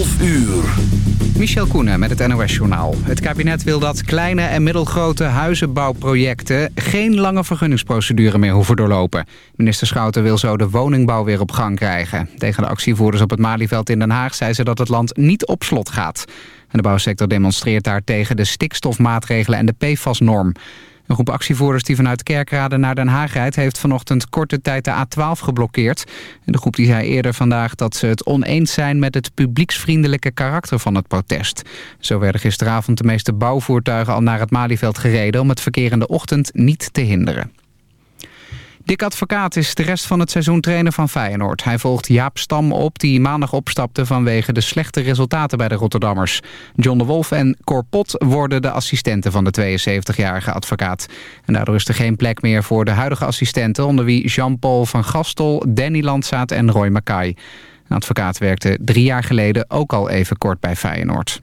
12 uur. Michel Koenen met het NOS-journaal. Het kabinet wil dat kleine en middelgrote huizenbouwprojecten... geen lange vergunningsprocedure meer hoeven doorlopen. Minister Schouten wil zo de woningbouw weer op gang krijgen. Tegen de actievoerders op het Malieveld in Den Haag... zei ze dat het land niet op slot gaat. En de bouwsector demonstreert daar tegen de stikstofmaatregelen en de PFAS-norm. Een groep actievoerders die vanuit Kerkrade naar Den Haag rijdt... heeft vanochtend korte tijd de A12 geblokkeerd. De groep die zei eerder vandaag dat ze het oneens zijn... met het publieksvriendelijke karakter van het protest. Zo werden gisteravond de meeste bouwvoertuigen al naar het Malieveld gereden... om het verkeer in de ochtend niet te hinderen. Dick Advocaat is de rest van het seizoen trainer van Feyenoord. Hij volgt Jaap Stam op die maandag opstapte vanwege de slechte resultaten bij de Rotterdammers. John de Wolf en Cor Pot worden de assistenten van de 72-jarige advocaat. En daardoor is er geen plek meer voor de huidige assistenten... onder wie Jean-Paul van Gastel, Danny Landzaat en Roy Mackay. Een advocaat werkte drie jaar geleden ook al even kort bij Feyenoord.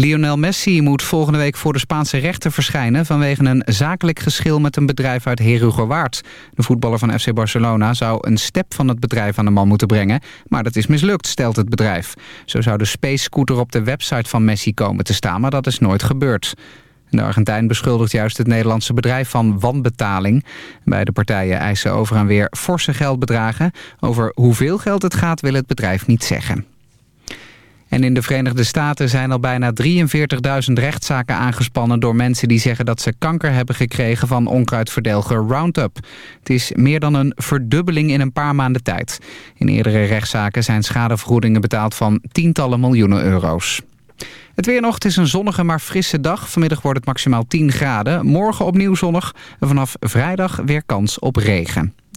Lionel Messi moet volgende week voor de Spaanse rechter verschijnen... vanwege een zakelijk geschil met een bedrijf uit Herugerwaard. De voetballer van FC Barcelona zou een step van het bedrijf aan de man moeten brengen... maar dat is mislukt, stelt het bedrijf. Zo zou de Space Scooter op de website van Messi komen te staan... maar dat is nooit gebeurd. De Argentijn beschuldigt juist het Nederlandse bedrijf van wanbetaling. Beide partijen eisen over en weer forse geldbedragen. Over hoeveel geld het gaat wil het bedrijf niet zeggen. En in de Verenigde Staten zijn al bijna 43.000 rechtszaken aangespannen... door mensen die zeggen dat ze kanker hebben gekregen van onkruidverdelger Roundup. Het is meer dan een verdubbeling in een paar maanden tijd. In eerdere rechtszaken zijn schadevergoedingen betaald van tientallen miljoenen euro's. Het weer nog, is een zonnige maar frisse dag. Vanmiddag wordt het maximaal 10 graden. Morgen opnieuw zonnig en vanaf vrijdag weer kans op regen.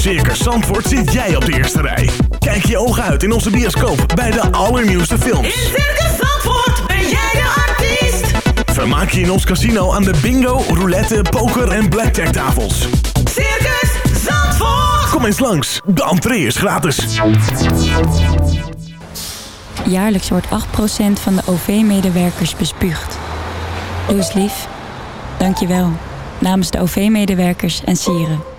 Circus Zandvoort zit jij op de eerste rij. Kijk je ogen uit in onze bioscoop bij de allernieuwste In films. Circus Zandvoort ben jij de artiest. Vermaak je in ons casino aan de bingo, roulette, poker en blackjack tafels. Circus Zandvoort. Kom eens langs, de entree is gratis. Jaarlijks wordt 8% van de OV-medewerkers bespuugd. Doe eens lief. Dank je wel. Namens de OV-medewerkers en sieren.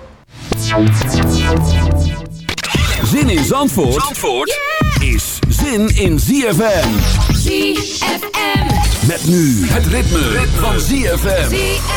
Zin in Zandvoort, Zandvoort is zin in ZFM. ZFM. Met nu het ritme, van ZFM. ZFM.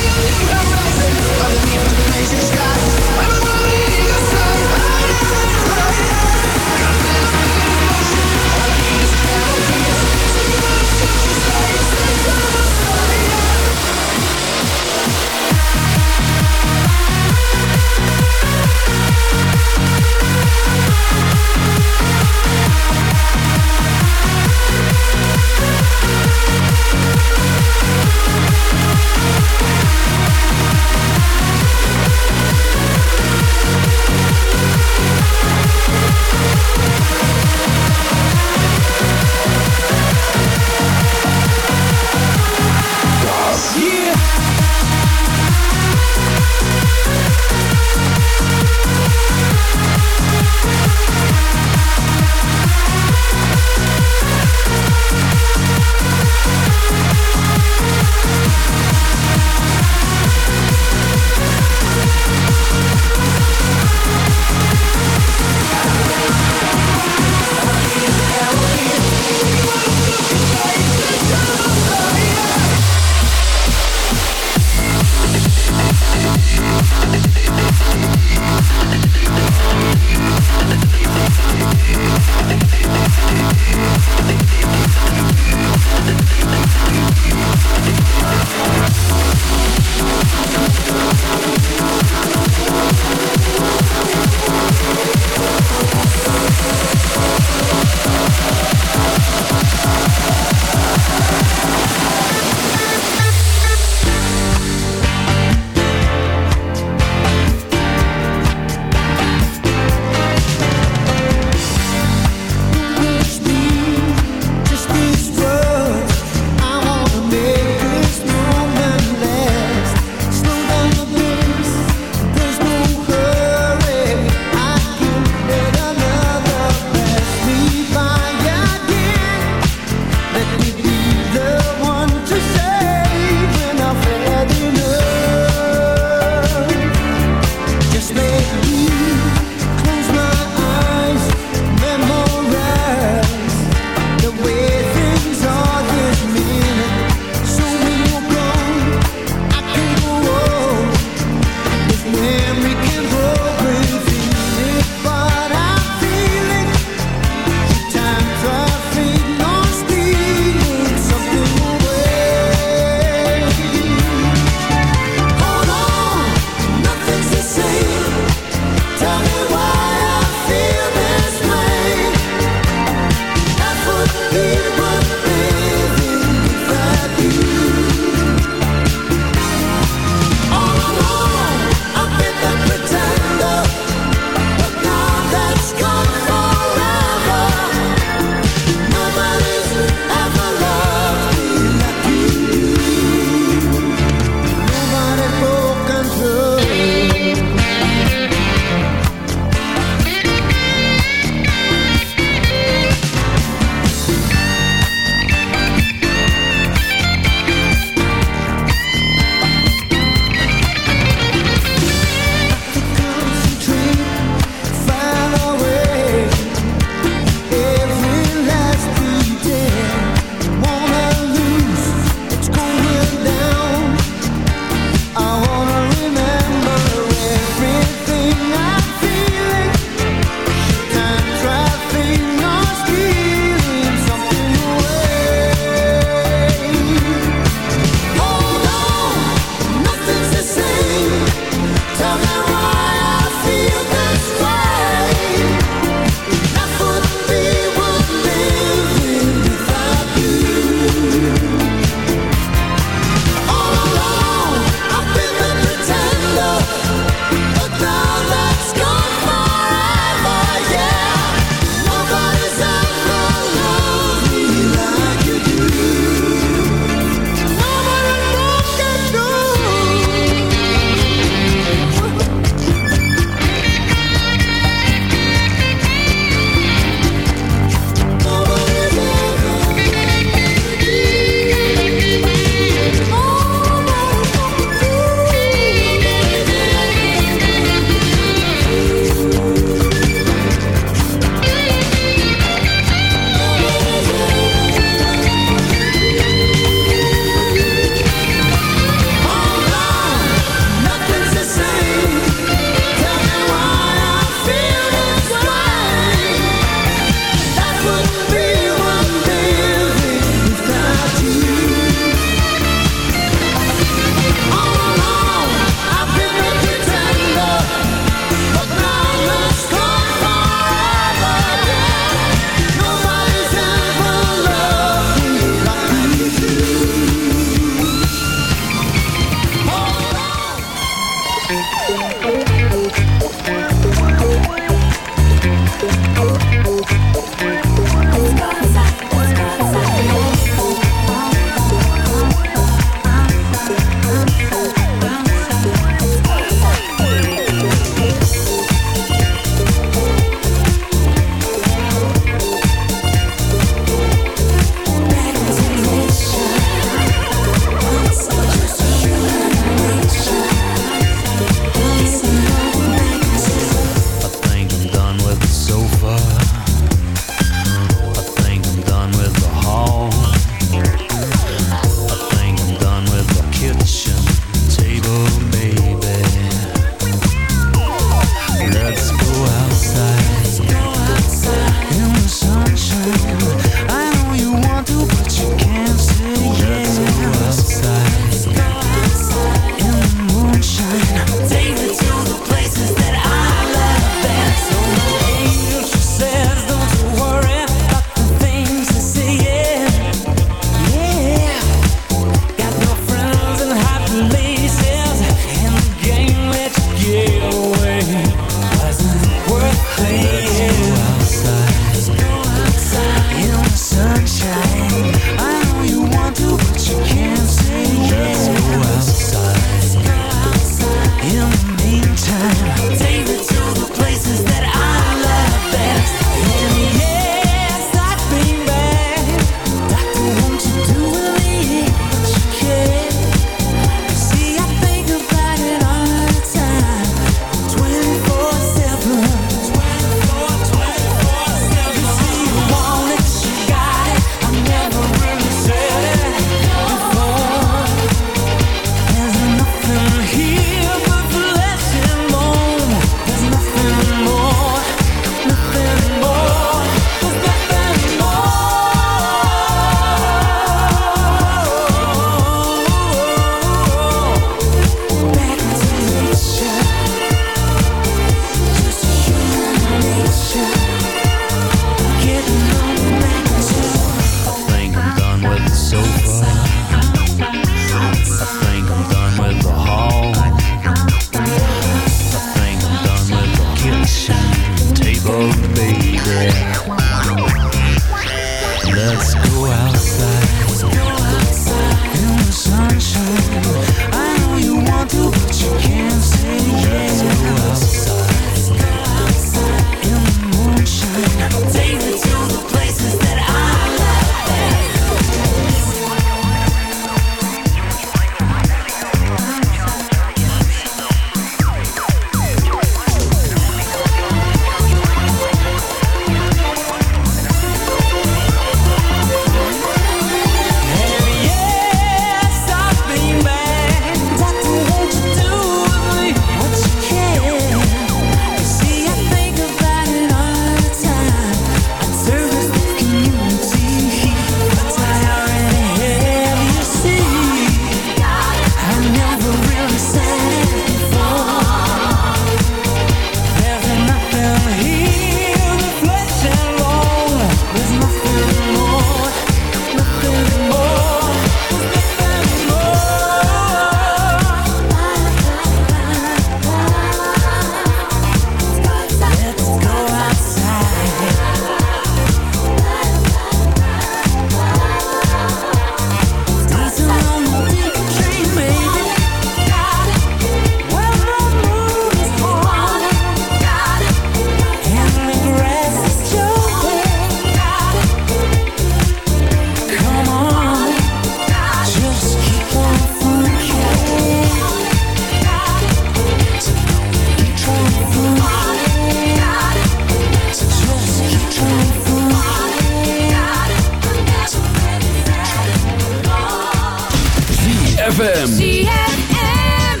ZFM. ZFM.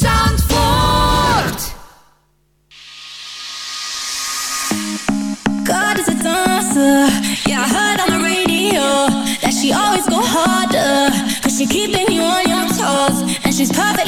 Zandvoort. God is a dancer. Yeah, I heard on the radio that she always go harder. Cause she keeping you on your toes. And she's perfect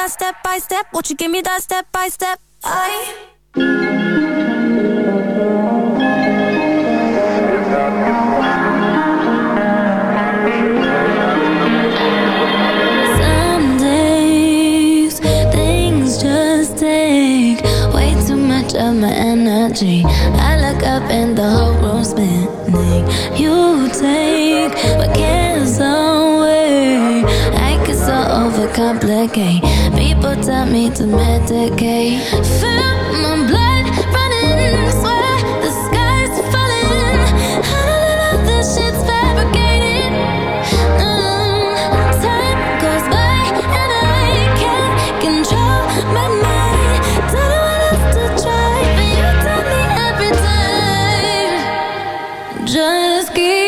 that step by step? Won't you give me that step by step? I. of my energy. I look up and the whole room's spinning. You take what can complicate. People tell me to medicate. Feel my blood running, swear the sky's falling. I don't know this shit's fabricated. Mm, time goes by and I can't control my mind. Don't know what else to try, but you tell me every time. Just keep.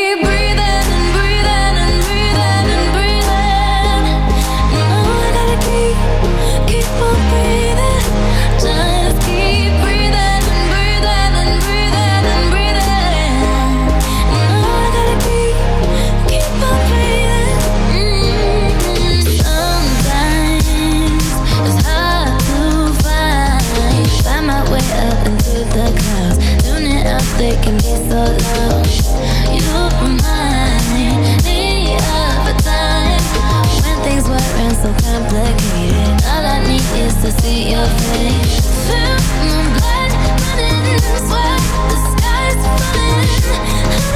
All I need is to see your face. Feel my blood running Sweat, the sky's falling.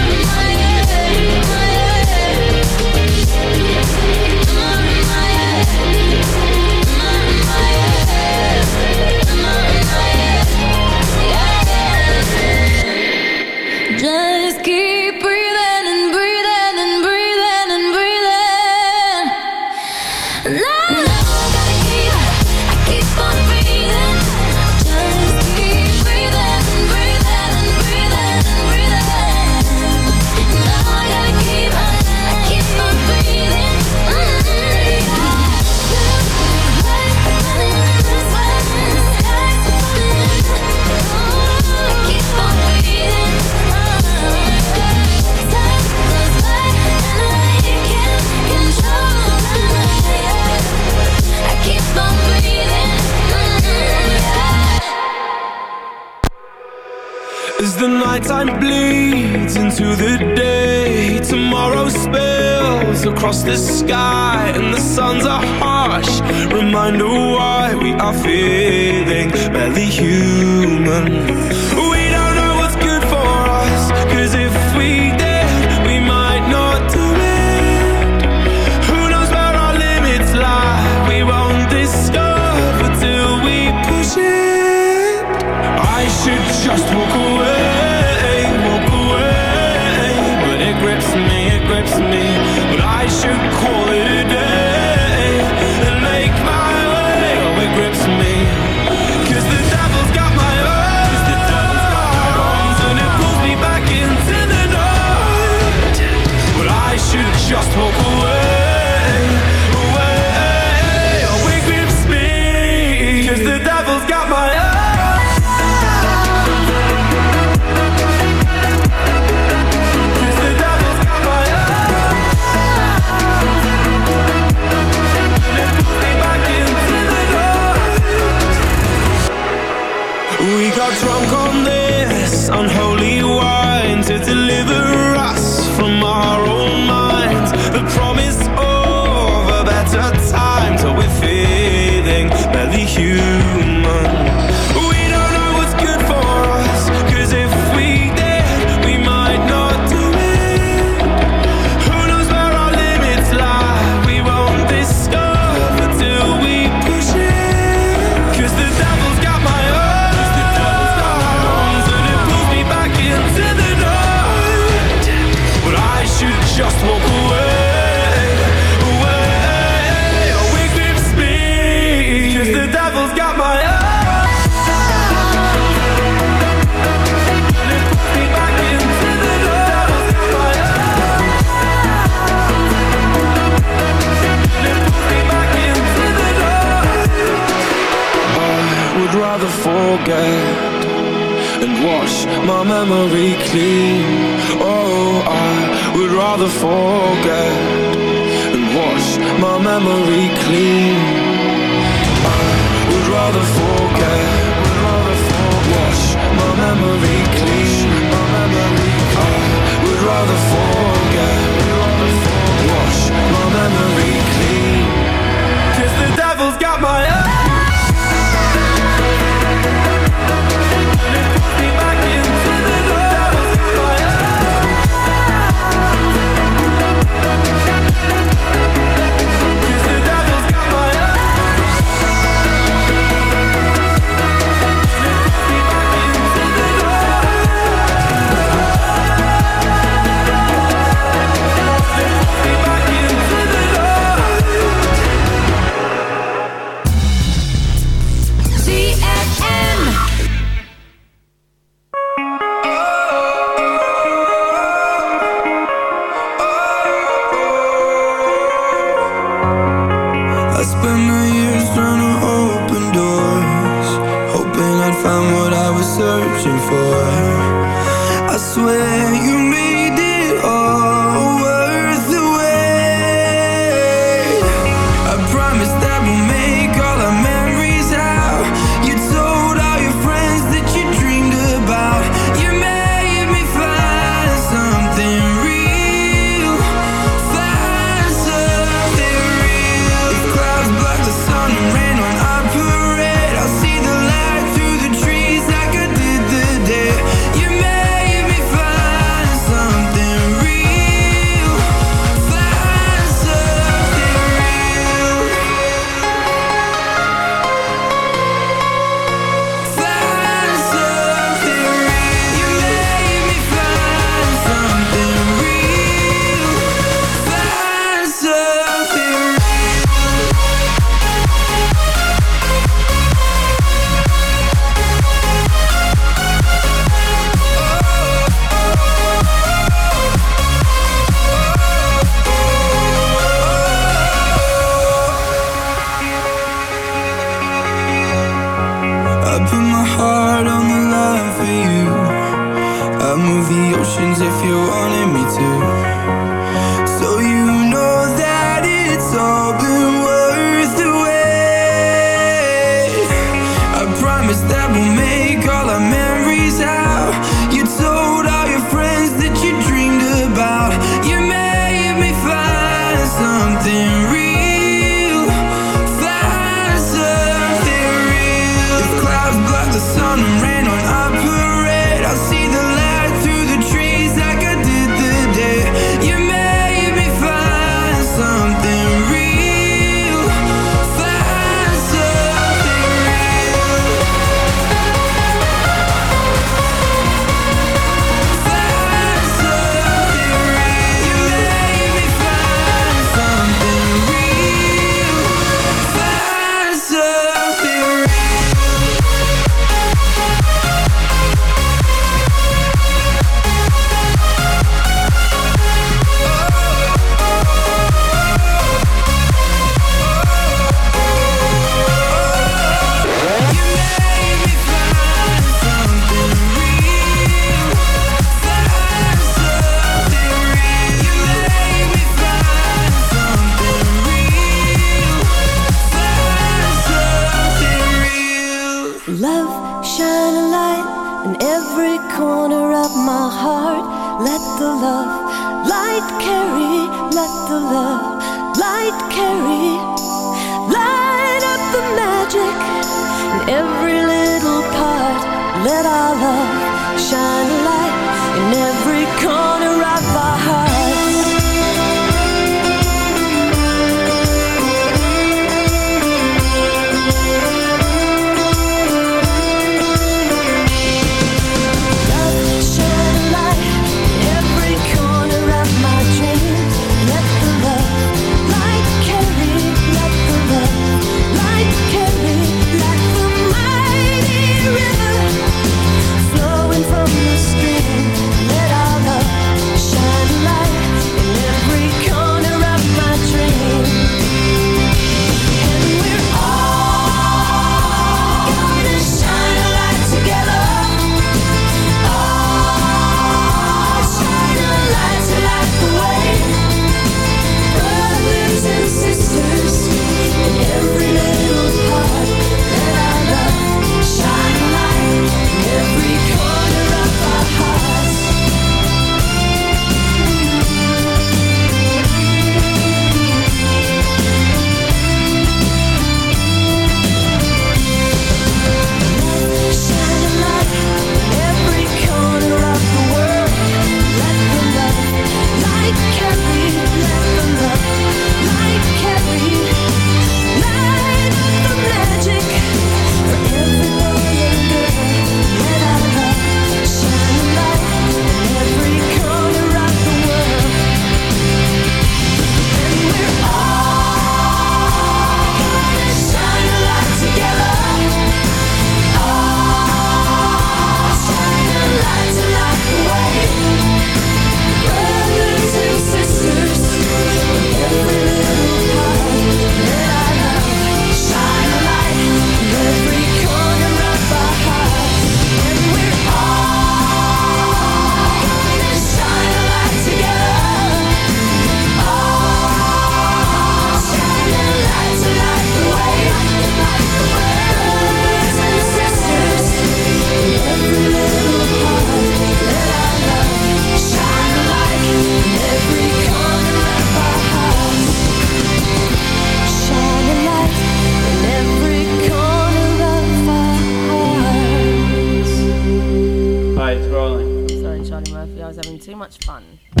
Much fun.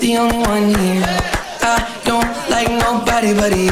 The only one here. I don't like nobody but you,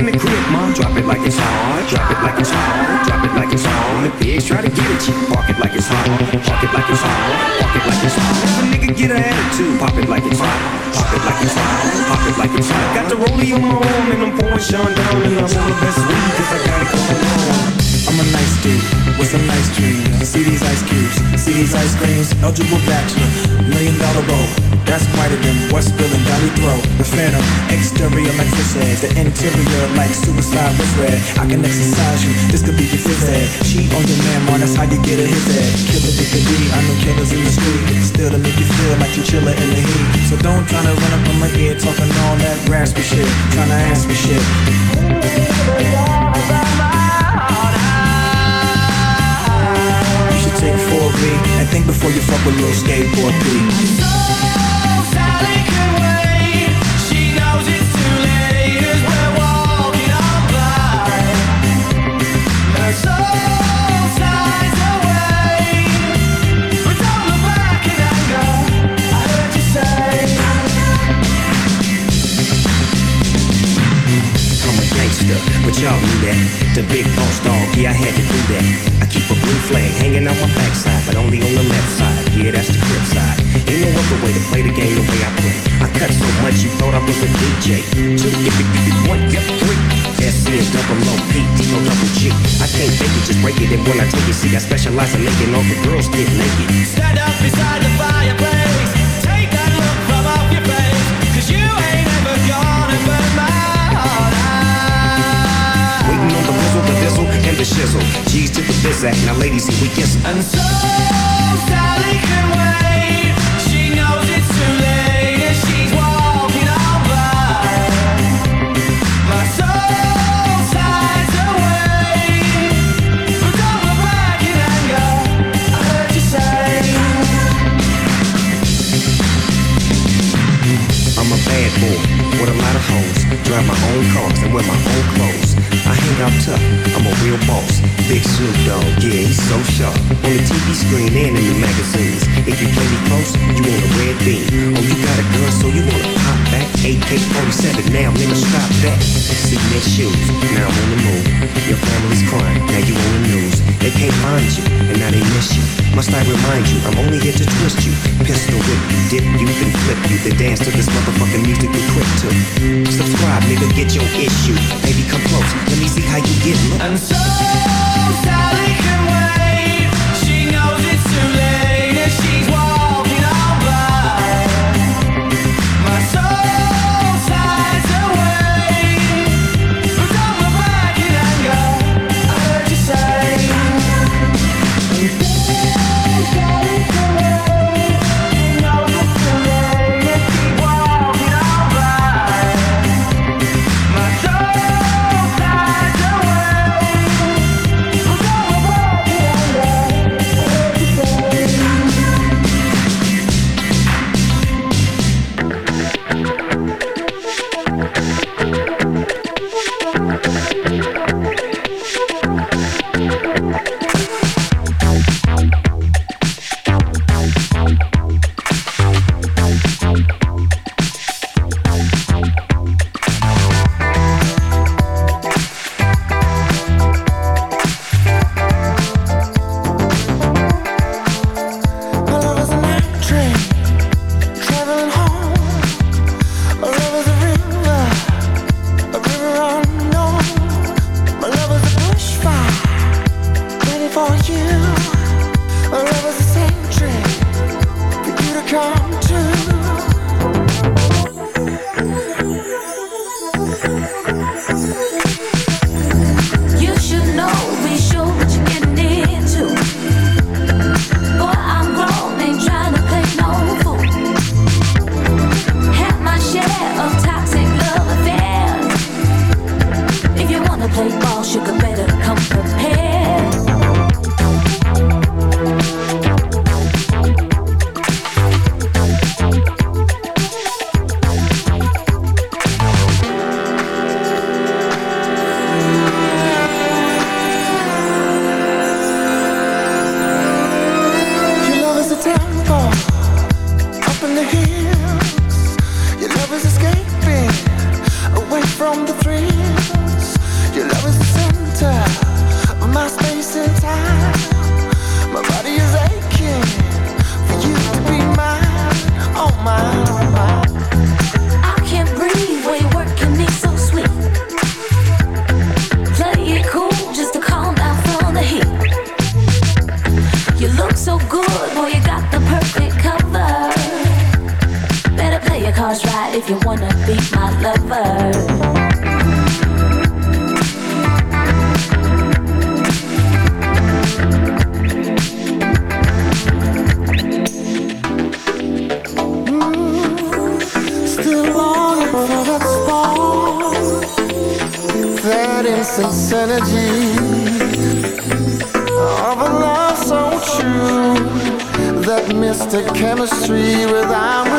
in the crib, mom, drop it like it's hard. Drop it like it's hard. Drop it like it's hard. The pigs try to get at you, park it like it's hard. Park it like it's hard. Park it like it's hard. If a nigga get an attitude, pop it like it's hot. Pop it like it's hot. Pop it like it's hot. Got the rollie on my arm and I'm pouring Chandon and I'm on the best weed 'cause I got it going on. I'm a nice dude with some nice dreams. See these ice cubes, see these ice creams. Eligible bachelor, million dollar bow. That's whiter than Westville and Valley Throw. The phantom, exterior like fish eggs. The interior like suicide was red. I can exercise you, this could be your phys ed. Cheat on your man, man, that's how you get a his head. Killer it could be, I know killers in the street. Still to make you feel like you're chillin' in the heat. So don't try to run up on my ear talking all that raspy shit. Trying to ask me shit. Take 4B and think before you fuck with little skateboard B. I'm a gangster, but that. The big boss dog, yeah, I had to do that. I keep a blue flag hanging on my backside, but only on the left side. Yeah, that's the crib side. Ain't no other way to play the game the way I play. I cut so much you thought I was a DJ. Two, if it, if it, one, yep, three. SC is double O, P, D, O, double G. I can't fake it, just break it. And when I take it, see, I specialize in making all the girls get naked. Stand up beside the fireplace. Take that look from off your face. Cause you ain't ever gonna burn my shizzle. G's to the biz act. Now, ladies, we kiss. And so Sally can wait. She knows it's too late and she's walking on by. My soul bad boy with a lot of hoes. Drive my own cars and wear my own clothes. I hang out tough. I'm a real boss. Big Snoop Dogg, yeah, he's so sharp. On the TV screen and in the magazines. If you play me close, you want a red beam. Oh, you got a gun, so you wanna pop back? AK-47, now nigga, stop that. See their shoes, now I'm on the move. Your family's crying, now you on the news. They can't find you, and now they miss you. Must I remind you, I'm only here to twist you. Pistol whip you, dip you, then flip you. Then dance to this motherfucking music we quick to. Subscribe, nigga, get your issue. Baby, come close, let me see how you get look. And so Sally can wait. She's walking on by. Energy of a love so true, that mystic chemistry with I'm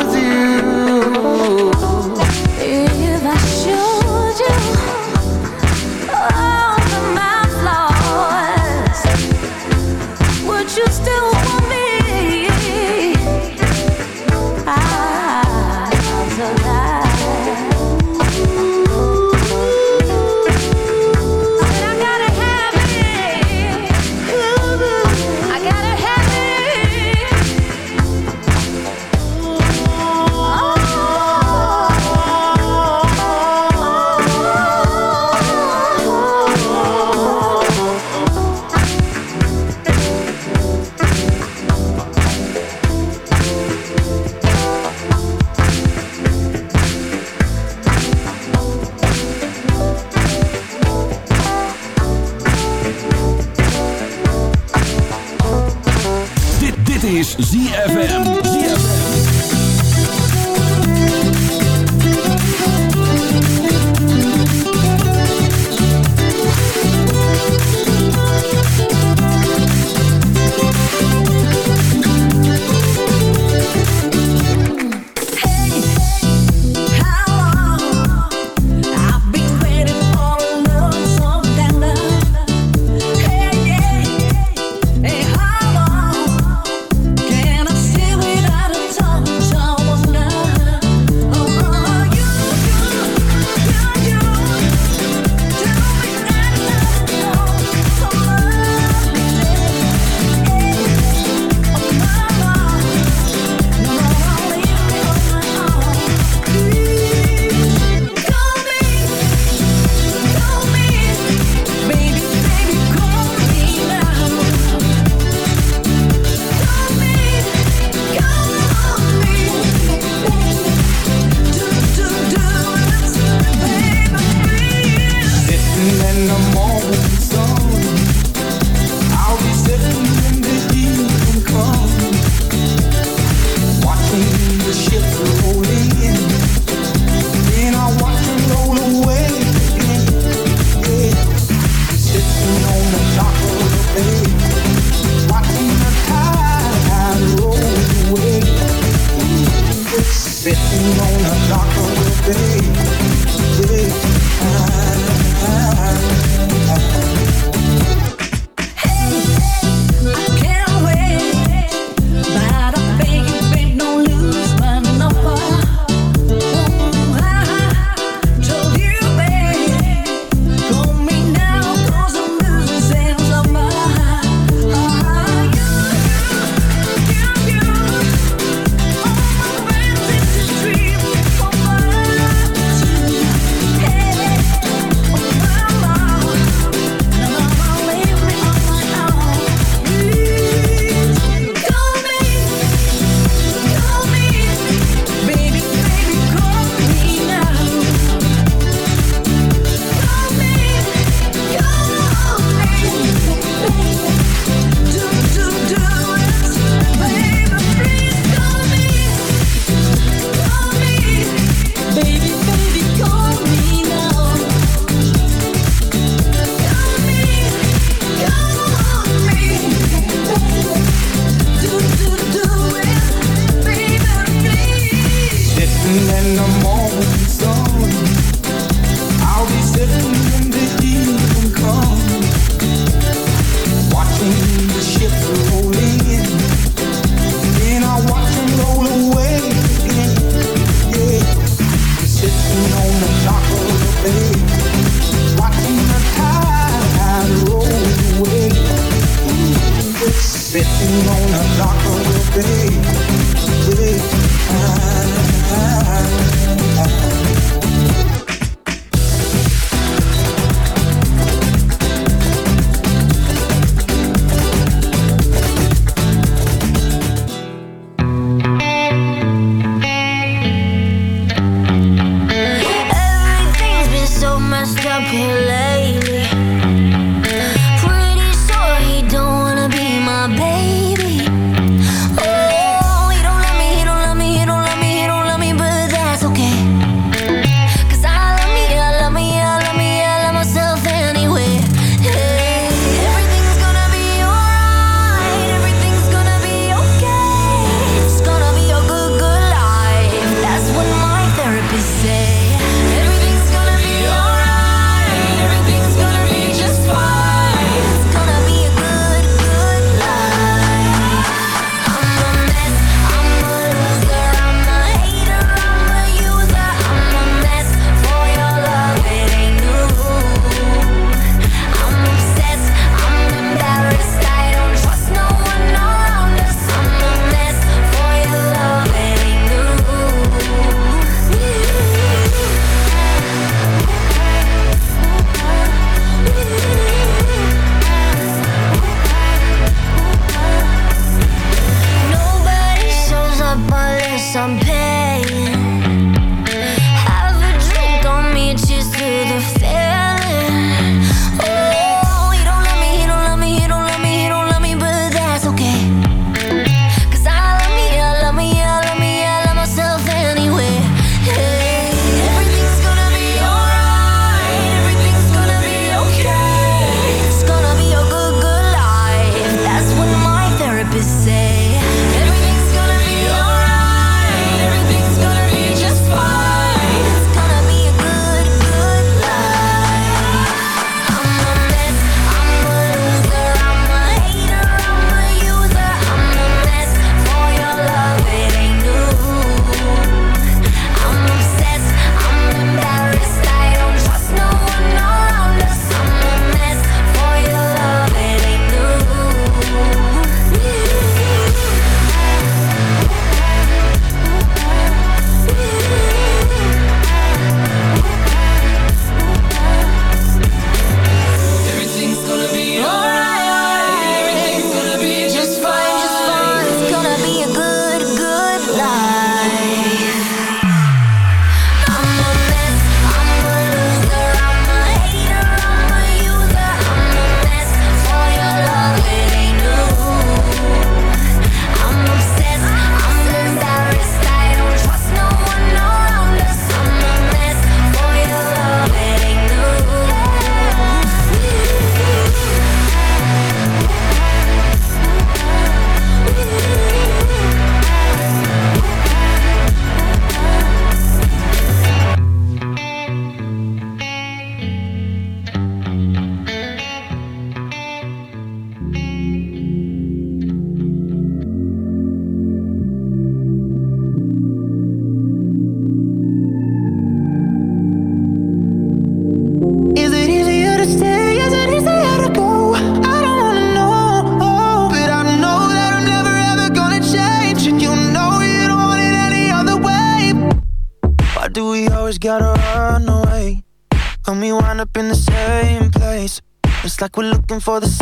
looking for the